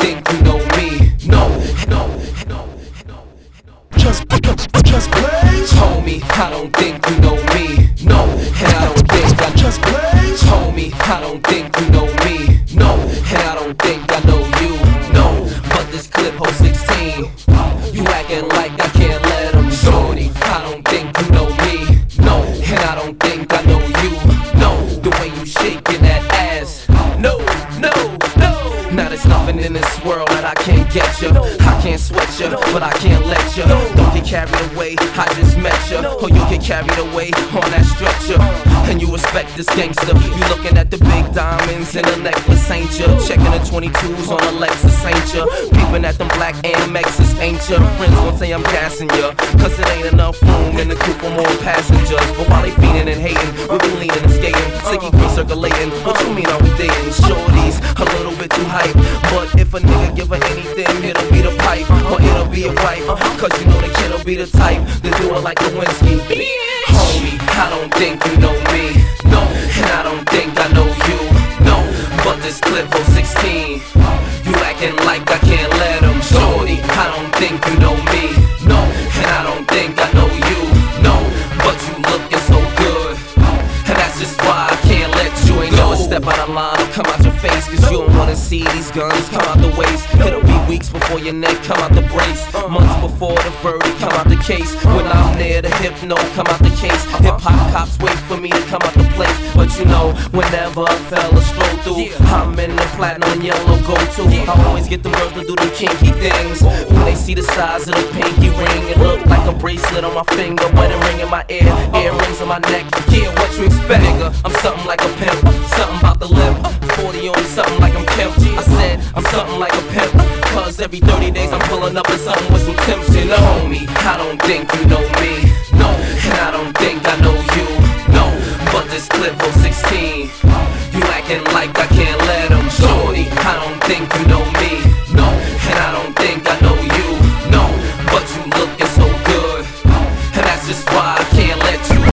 think you know me. No, no, no, no, no. Just, Just Blaze. Homie, I don't think you know me. No, and I don't think I just blaze. Homie, I don't think you know me. No, and I don't think I know you. No, but this clip holds 16. You acting like I can't let him. Shorty, I don't think you know me. No, and I don't think I know you. No, the way you shaking that ass. No, no nothing in this world that I can't get you. I can't sweat you, but I can't let you. Don't get carried away, I just met you. Or you get carried away on that stretcher. And you respect this gangster. You looking at the big diamonds in the necklace, ain't you? Checking the 22s on a Lexus, ain't you? Peeping at them black Amexes, ain't you? Friends gon' say I'm gassing you. Cause it ain't enough room in the coupe for more passengers. But while they fiending and hating, we been leaning and skating. Sticky green circulating. What you mean are we dating? Shorties, bit too hype. But if a nigga give her anything, it'll be the pipe. Or it'll be a wife. Cause you know the kid'll be the type to do it like Lewinsky. Homie, I don't think you know me. No, and I don't think I know you. No, but this clip for 16. You acting like I can't let him. Shorty, I don't think you know me. No, and I don't think I know you. No, but you looking so good. And that's just why I can't let you ain't never step out of line come out your face. Cause you don't see these guns come out the waist. It'll be weeks before your neck come out the brace. Months before the verdict come out the case. When I'm there, the hypno come out the case. Hip hop cops wait for me to come out the place. But you know, whenever a fella stroll through, I'm in the platinum and yellow go to. I always get the girls to do the kinky things. When they see the size of the pinky ring, it look like a bracelet on my finger, wedding ring in my ear, earrings on my neck. Yeah, what you expect, nigga? I'm something like a pimp, something about the lip. 40 on something I'm something like a pimp. Cause every 30 days I'm pulling up with something with some Tim's. You know, homie, I don't think you know me. No, and I don't think I know you. No, but this clip for 16. You acting like I can't let him. Shorty, I don't think you know me.